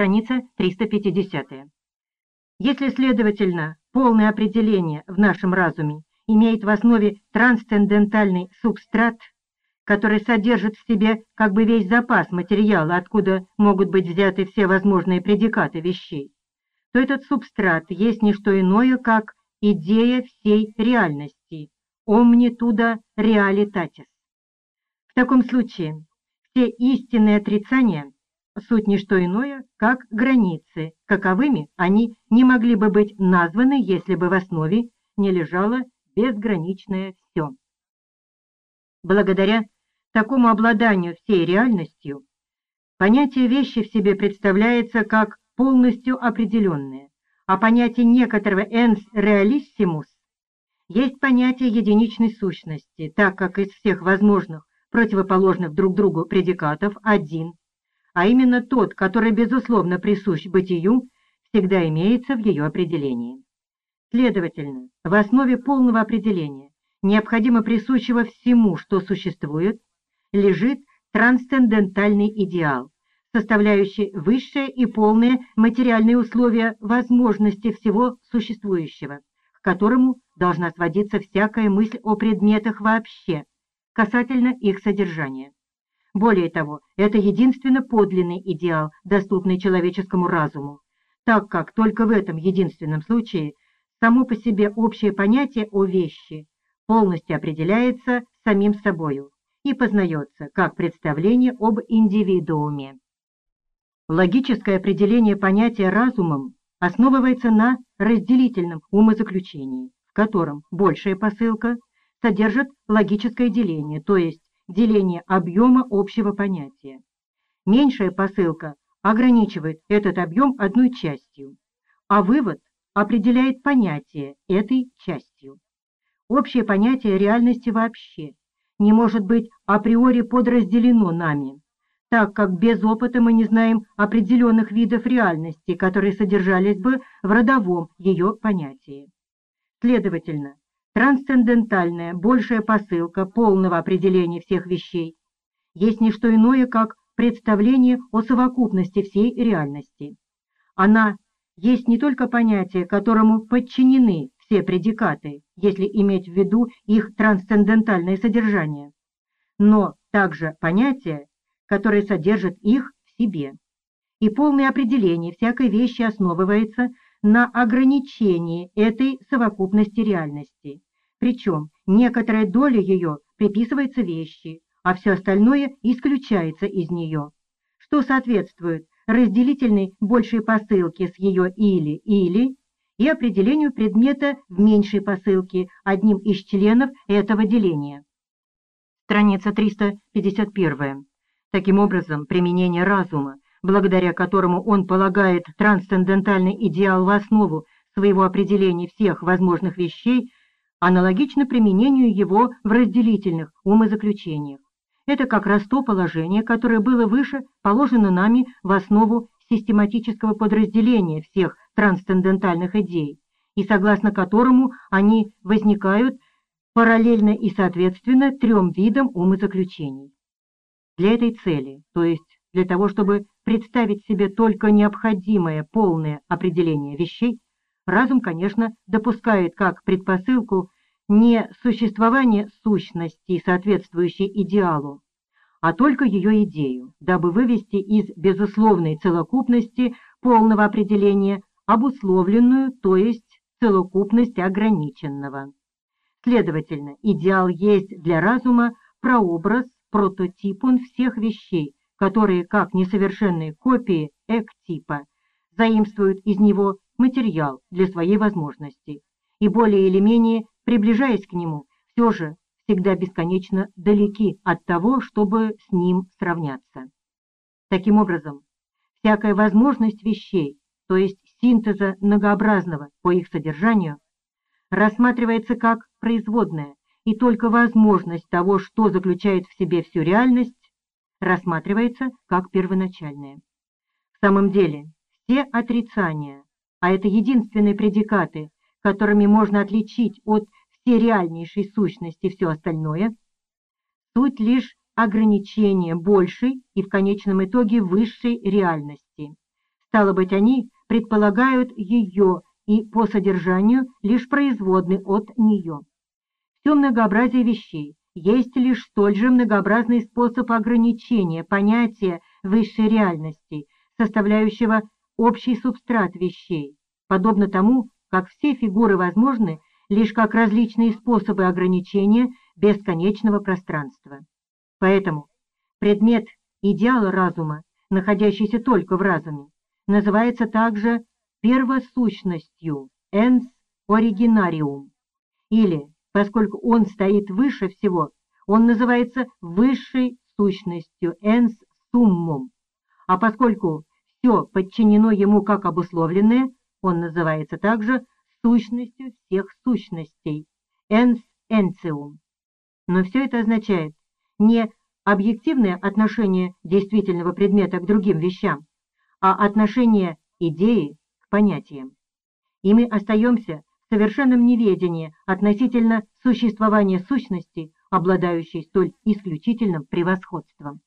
Страница 350. Если, следовательно, полное определение в нашем разуме имеет в основе трансцендентальный субстрат, который содержит в себе как бы весь запас материала, откуда могут быть взяты все возможные предикаты вещей, то этот субстрат есть не что иное, как идея всей реальности, omnituda realitatis. В таком случае все истинные отрицания суть не что иное, как границы, каковыми они не могли бы быть названы, если бы в основе не лежало безграничное все. Благодаря такому обладанию всей реальностью, понятие вещи в себе представляется как полностью определенное, а понятие некоторого ens realissimus есть понятие единичной сущности, так как из всех возможных противоположных друг другу предикатов один, а именно тот, который безусловно присущ бытию, всегда имеется в ее определении. Следовательно, в основе полного определения, необходимо присущего всему, что существует, лежит трансцендентальный идеал, составляющий высшее и полное материальные условия возможности всего существующего, к которому должна сводиться всякая мысль о предметах вообще, касательно их содержания. Более того, это единственно подлинный идеал, доступный человеческому разуму, так как только в этом единственном случае само по себе общее понятие о вещи полностью определяется самим собою и познается как представление об индивидууме. Логическое определение понятия разумом основывается на разделительном умозаключении, в котором большая посылка содержит логическое деление, то есть деление объема общего понятия. Меньшая посылка ограничивает этот объем одной частью, а вывод определяет понятие этой частью. Общее понятие реальности вообще не может быть априори подразделено нами, так как без опыта мы не знаем определенных видов реальности, которые содержались бы в родовом ее понятии. Следовательно, трансцендентальная большая посылка полного определения всех вещей есть не что иное, как представление о совокупности всей реальности. Она есть не только понятие, которому подчинены все предикаты, если иметь в виду их трансцендентальное содержание, но также понятие, которое содержит их в себе. И полное определение всякой вещи основывается на ограничении этой совокупности реальности. Причем некоторая доля ее приписывается вещи, а все остальное исключается из нее, что соответствует разделительной большей посылке с ее «или-или» и определению предмета в меньшей посылке одним из членов этого деления. Страница 351. Таким образом, применение разума, благодаря которому он полагает трансцендентальный идеал в основу своего определения всех возможных вещей, аналогично применению его в разделительных умозаключениях. Это как раз то положение, которое было выше положено нами в основу систематического подразделения всех трансцендентальных идей, и согласно которому они возникают параллельно и соответственно трем видам умозаключений. Для этой цели, то есть для того, чтобы представить себе только необходимое полное определение вещей, разум, конечно, допускает как предпосылку не существование сущности, соответствующей идеалу, а только ее идею, дабы вывести из безусловной целокупности полного определения обусловленную, то есть целокупность ограниченного. Следовательно, идеал есть для разума прообраз, прототип он всех вещей, которые, как несовершенные копии эк-типа, заимствуют из него материал для своей возможности и более или менее приближаясь к нему, все же всегда бесконечно далеки от того, чтобы с ним сравняться. Таким образом, всякая возможность вещей, то есть синтеза многообразного по их содержанию, рассматривается как производная, и только возможность того, что заключает в себе всю реальность, рассматривается как первоначальная. В самом деле, все отрицания, а это единственные предикаты, которыми можно отличить от всей реальнейшей сущности все остальное, суть лишь ограничение большей и в конечном итоге высшей реальности, Стало быть, они предполагают ее и по содержанию лишь производны от нее. Все многообразие вещей есть лишь столь же многообразный способ ограничения понятия высшей реальности, составляющего общий субстрат вещей, подобно тому, как все фигуры возможны лишь как различные способы ограничения бесконечного пространства. Поэтому предмет идеала разума, находящийся только в разуме, называется также первосущностью ens originarium, или, поскольку он стоит выше всего, он называется высшей сущностью ens summum, а поскольку все подчинено ему как обусловленное, он называется также сущностью всех сущностей, ens entium. Но все это означает не объективное отношение действительного предмета к другим вещам, а отношение идеи к понятиям. И мы остаемся совершенном неведении относительно существования сущности, обладающей столь исключительным превосходством.